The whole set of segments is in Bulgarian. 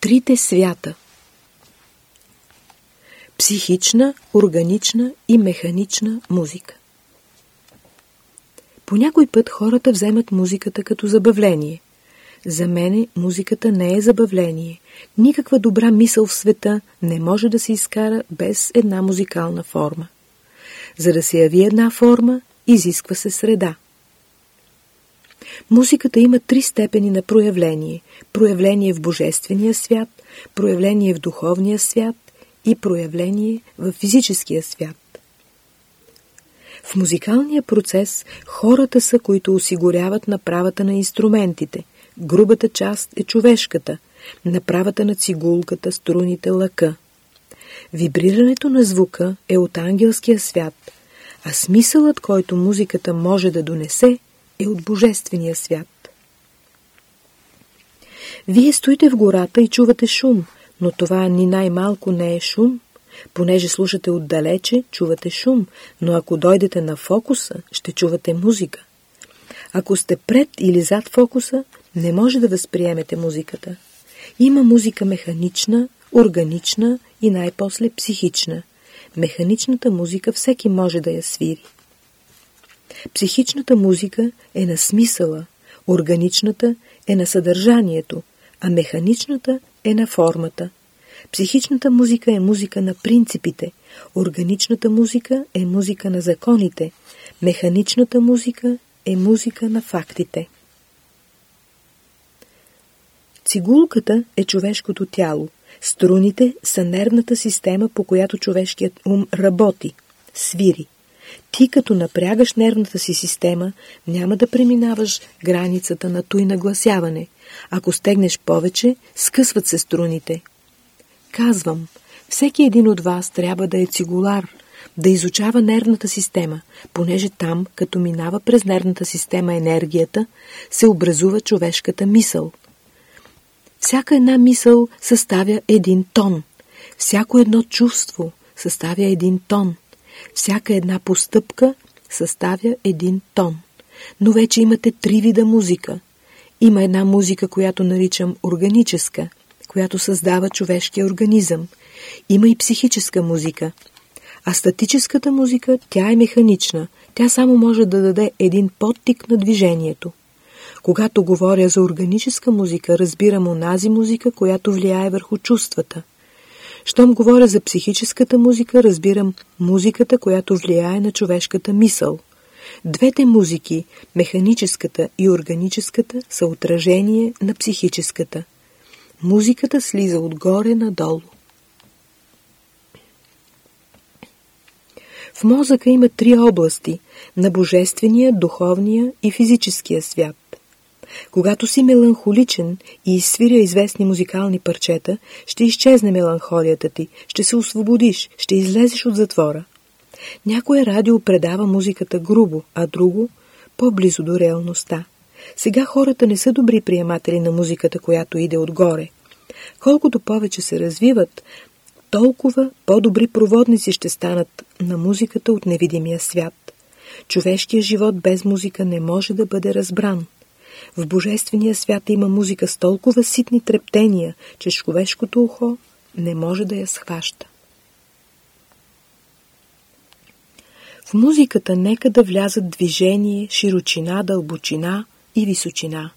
Трите свята Психична, органична и механична музика По някой път хората вземат музиката като забавление. За мене музиката не е забавление. Никаква добра мисъл в света не може да се изкара без една музикална форма. За да се яви една форма, изисква се среда. Музиката има три степени на проявление. Проявление в божествения свят, проявление в духовния свят и проявление в физическия свят. В музикалния процес хората са, които осигуряват направата на инструментите. Грубата част е човешката, направата на цигулката, струните, лъка. Вибрирането на звука е от ангелския свят, а смисълът, който музиката може да донесе, е от Божествения свят. Вие стоите в гората и чувате шум, но това ни най-малко не е шум. Понеже слушате отдалече, чувате шум, но ако дойдете на фокуса, ще чувате музика. Ако сте пред или зад фокуса, не може да възприемете музиката. Има музика механична, органична и най-после психична. Механичната музика всеки може да я свири. Психичната музика е на смисъла, органичната е на съдържанието, а механичната е на формата. Психичната музика е музика на принципите, органичната музика е музика на законите, механичната музика е музика на фактите. Цигулката е човешкото тяло. Струните са нервната система, по която човешкият ум работи, свири. Ти като напрягаш нервната си система, няма да преминаваш границата на той нагласяване. Ако стегнеш повече, скъсват се струните. Казвам, всеки един от вас трябва да е цигулар, да изучава нервната система, понеже там, като минава през нервната система енергията, се образува човешката мисъл. Всяка една мисъл съставя един тон. Всяко едно чувство съставя един тон. Всяка една постъпка съставя един тон. Но вече имате три вида музика. Има една музика, която наричам органическа, която създава човешкия организъм. Има и психическа музика. А статическата музика, тя е механична. Тя само може да даде един подтик на движението. Когато говоря за органическа музика, разбирам онази музика, която влияе върху чувствата. Щом говоря за психическата музика, разбирам музиката, която влияе на човешката мисъл. Двете музики, механическата и органическата, са отражение на психическата. Музиката слиза отгоре надолу. В мозъка има три области – на божествения, духовния и физическия свят. Когато си меланхоличен и изсвиря известни музикални парчета, ще изчезне меланхолията ти, ще се освободиш, ще излезеш от затвора. Някое радио предава музиката грубо, а друго – по-близо до реалността. Сега хората не са добри приематели на музиката, която иде отгоре. Колкото повече се развиват, толкова по-добри проводници ще станат на музиката от невидимия свят. Човешкият живот без музика не може да бъде разбран. В Божествения свят има музика с толкова ситни трептения, че човешкото ухо не може да я схваща. В музиката нека да влязат движение, широчина, дълбочина и височина.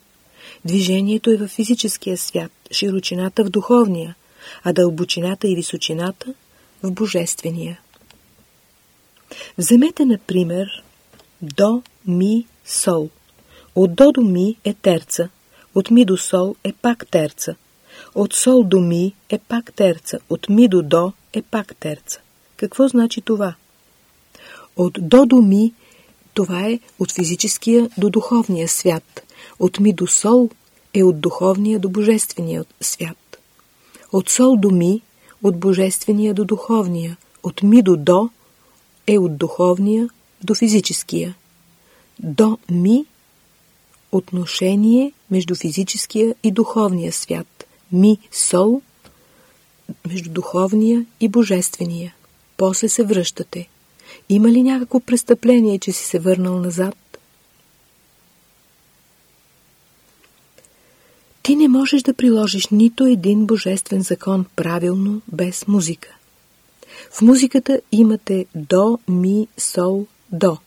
Движението е в физическия свят, широчината в духовния, а дълбочината и височината в божествения. Вземете, например, до, ми, сол – от до до ми е терца, от ми до сол е пак терца, от сол до ми е пак терца, от ми до до е пак терца. Какво значи това? От до до ми това е от физическия до духовния свят. От ми до сол е от духовния до божествения свят. От сол до ми от божествения до духовния. От ми до до е от духовния до физическия. До ми отношение между физическия и духовния свят. Ми, сол, между духовния и божествения. После се връщате. Има ли някакво престъпление, че си се върнал назад? Ти не можеш да приложиш нито един божествен закон правилно без музика. В музиката имате до, ми, сол, до.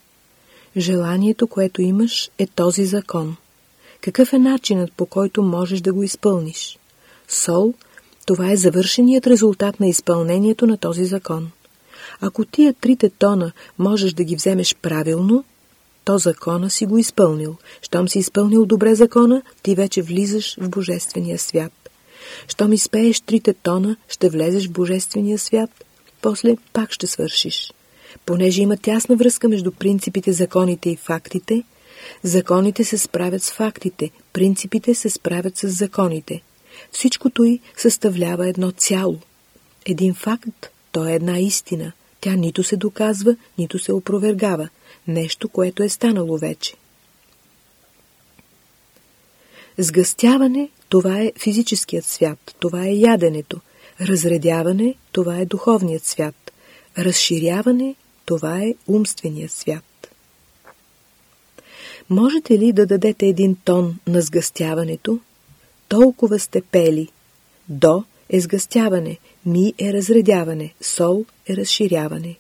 Желанието, което имаш, е този закон. Какъв е начинът, по който можеш да го изпълниш? Сол – това е завършеният резултат на изпълнението на този закон. Ако тия трите тона можеш да ги вземеш правилно, то закона си го изпълнил. Щом си изпълнил добре закона, ти вече влизаш в Божествения свят. Щом изпееш трите тона, ще влезеш в Божествения свят, после пак ще свършиш. Понеже има тясна връзка между принципите, законите и фактите, законите се справят с фактите, принципите се справят с законите. Всичкото й съставлява едно цяло. Един факт, то е една истина. Тя нито се доказва, нито се опровергава. Нещо, което е станало вече. Сгъстяване – това е физическият свят, това е яденето. Разредяване – това е духовният свят. Разширяване – това е умственият свят. Можете ли да дадете един тон на сгъстяването? Толкова сте пели. До е сгъстяване, ми е разредяване, сол е разширяване.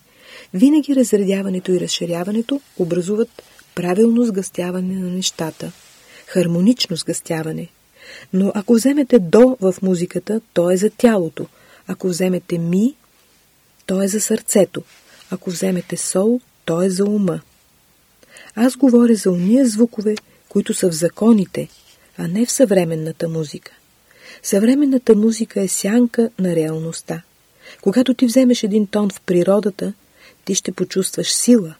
Винаги разредяването и разширяването образуват правилно сгъстяване на нещата, хармонично сгъстяване. Но ако вземете до в музиката, то е за тялото. Ако вземете ми, то е за сърцето. Ако вземете сол, то е за ума. Аз говоря за уния звукове, които са в законите, а не в съвременната музика. Съвременната музика е сянка на реалността. Когато ти вземеш един тон в природата, ти ще почувстваш сила.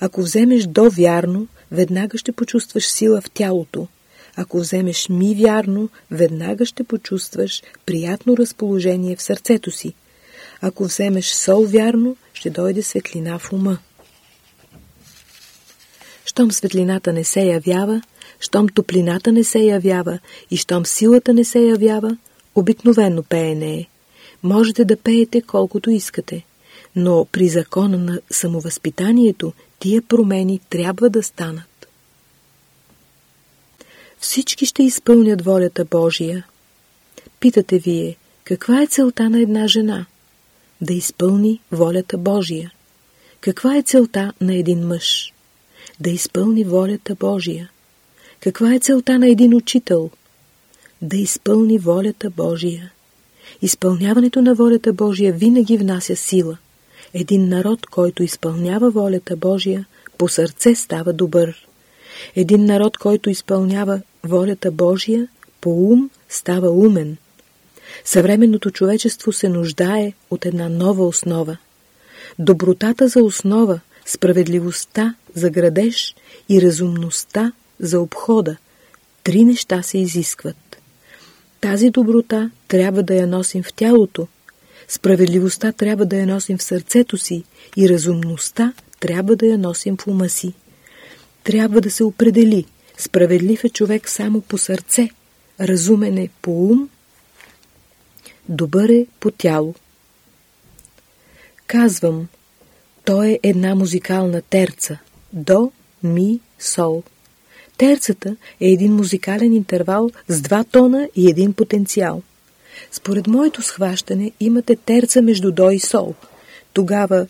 Ако вземеш до вярно, веднага ще почувстваш сила в тялото. Ако вземеш ми вярно, веднага ще почувстваш приятно разположение в сърцето си. Ако вземеш сол вярно, ще дойде светлина в ума. Щом светлината не се явява, щом топлината не се явява и щом силата не се явява, обикновено пеене е. Можете да пеете колкото искате, но при закона на самовъзпитанието тия промени трябва да станат. Всички ще изпълнят волята Божия. Питате вие, каква е целта на една жена? Да изпълни волята Божия. Каква е целта на един мъж? Да изпълни волята Божия. Каква е целта на един учител? Да изпълни волята Божия. Изпълняването на волята Божия винаги внася сила. Един народ, който изпълнява волята Божия, по сърце става добър. Един народ, който изпълнява волята Божия, по ум става умен. Съвременното човечество се нуждае от една нова основа. Добротата за основа, справедливостта за градеж и разумността за обхода. Три неща се изискват. Тази доброта трябва да я носим в тялото, справедливостта трябва да я носим в сърцето си и разумността трябва да я носим в ума си. Трябва да се определи. Справедлив е човек само по сърце, разумен е по ум, добър е по тяло. Казвам, то е една музикална терца. До, ми, сол. Терцата е един музикален интервал с два тона и един потенциал. Според моето схващане имате терца между до и сол. Тогава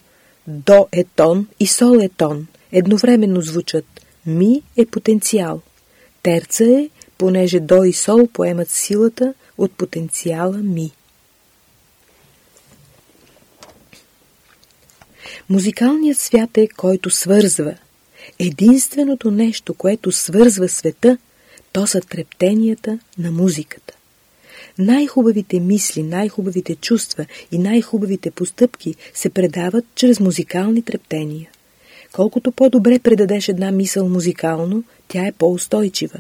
до е тон и сол е тон. Едновременно звучат. Ми е потенциал. Терца е, понеже до и сол поемат силата от потенциала ми. Музикалният свят е, който свързва – Единственото нещо, което свързва света, то са трептенията на музиката. Най-хубавите мисли, най-хубавите чувства и най-хубавите постъпки се предават чрез музикални трептения. Колкото по-добре предадеш една мисъл музикално, тя е по-устойчива.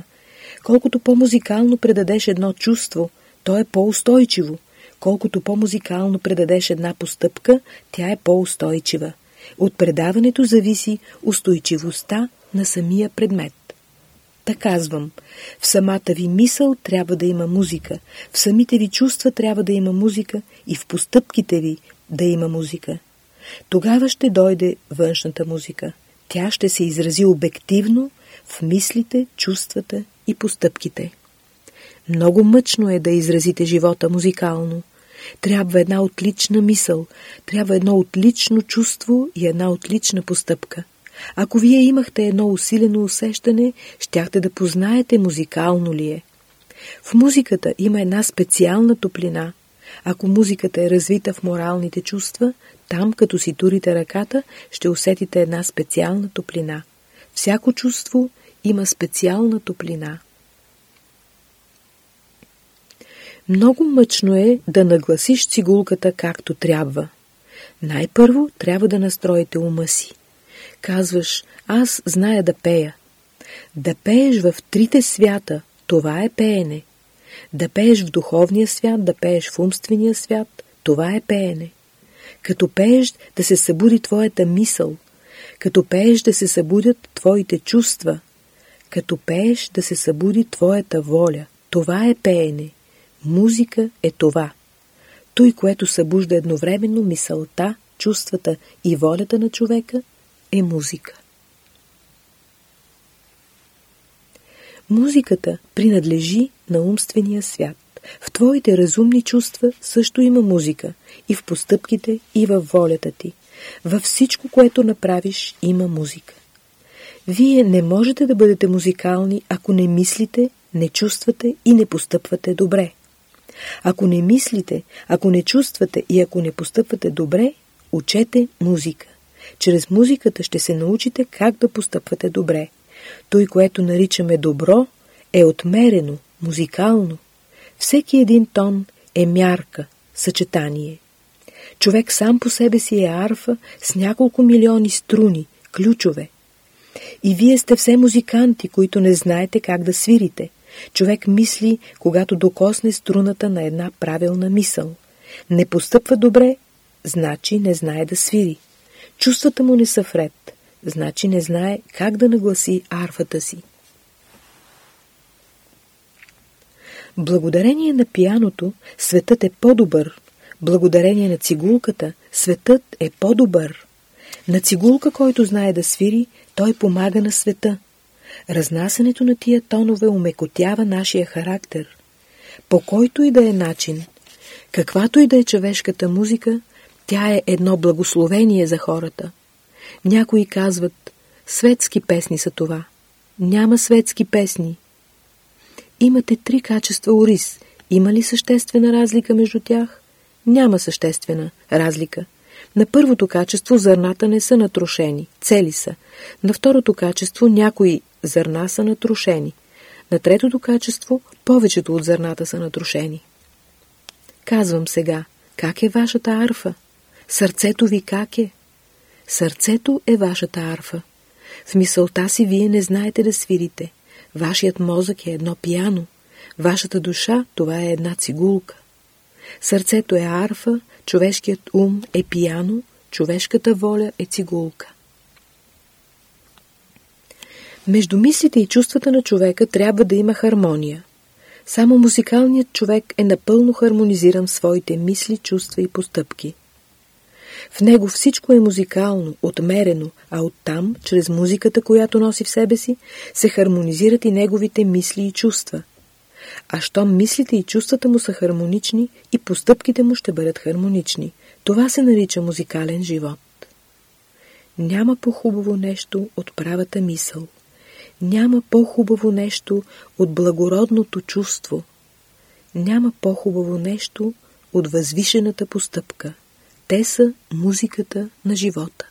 Колкото по-музикално предадеш едно чувство, то е по-устойчиво. Колкото по-музикално предадеш една постъпка, тя е по-устойчива. От предаването зависи устойчивостта на самия предмет. Та казвам, в самата ви мисъл трябва да има музика, в самите ви чувства трябва да има музика и в постъпките ви да има музика. Тогава ще дойде външната музика. Тя ще се изрази обективно в мислите, чувствата и постъпките. Много мъчно е да изразите живота музикално. Трябва една отлична мисъл, трябва едно отлично чувство и една отлична постъпка. Ако вие имахте едно усилено усещане, щяхте да познаете музикално ли е. В музиката има една специална топлина. Ако музиката е развита в моралните чувства, там, като си турите ръката, ще усетите една специална топлина. Всяко чувство има специална топлина. Много мъчно е да нагласиш цигулката както трябва. Най-първо трябва да настроите ума си. Казваш, аз зная да пея. Да пееш в трите свята, това е пеене. Да пееш в духовния свят, да пееш в умствения свят, това е пеене. Като пееш да се събуди твоята мисъл, като пееш да се събудят твоите чувства, като пееш да се събуди твоята воля, това е пеене. Музика е това. Той, което събужда едновременно мисълта, чувствата и волята на човека, е музика. Музиката принадлежи на умствения свят. В твоите разумни чувства също има музика. И в постъпките, и във волята ти. Във всичко, което направиш, има музика. Вие не можете да бъдете музикални, ако не мислите, не чувствате и не постъпвате добре. Ако не мислите, ако не чувствате и ако не постъпвате добре, учете музика. Чрез музиката ще се научите как да постъпвате добре. Той, което наричаме добро, е отмерено, музикално. Всеки един тон е мярка, съчетание. Човек сам по себе си е арфа с няколко милиони струни, ключове. И вие сте все музиканти, които не знаете как да свирите. Човек мисли, когато докосне струната на една правилна мисъл. Не постъпва добре, значи не знае да свири. Чувствата му не са вред, значи не знае как да нагласи арфата си. Благодарение на пияното светът е по-добър. Благодарение на цигулката светът е по-добър. На цигулка, който знае да свири, той помага на света. Разнасянето на тия тонове умекотява нашия характер. По който и да е начин, каквато и да е човешката музика, тя е едно благословение за хората. Някои казват, светски песни са това. Няма светски песни. Имате три качества ориз. Има ли съществена разлика между тях? Няма съществена разлика. На първото качество зърната не са натрошени, цели са. На второто качество някои зърна са натрошени. На третото качество повечето от зърната са натрошени. Казвам сега, как е вашата арфа? Сърцето ви как е? Сърцето е вашата арфа. В мисълта си вие не знаете да свирите. Вашият мозък е едно пияно. Вашата душа това е една цигулка. Сърцето е арфа, човешкият ум е пияно, човешката воля е цигулка. Между мислите и чувствата на човека трябва да има хармония. Само музикалният човек е напълно хармонизиран в своите мисли, чувства и постъпки. В него всичко е музикално, отмерено, а оттам, чрез музиката, която носи в себе си, се хармонизират и неговите мисли и чувства. А щом мислите и чувствата му са хармонични, и постъпките му ще бъдат хармонични. Това се нарича музикален живот. Няма по-хубаво нещо от правата мисъл. Няма по-хубаво нещо от благородното чувство. Няма по-хубаво нещо от възвишената постъпка. Те са музиката на живота.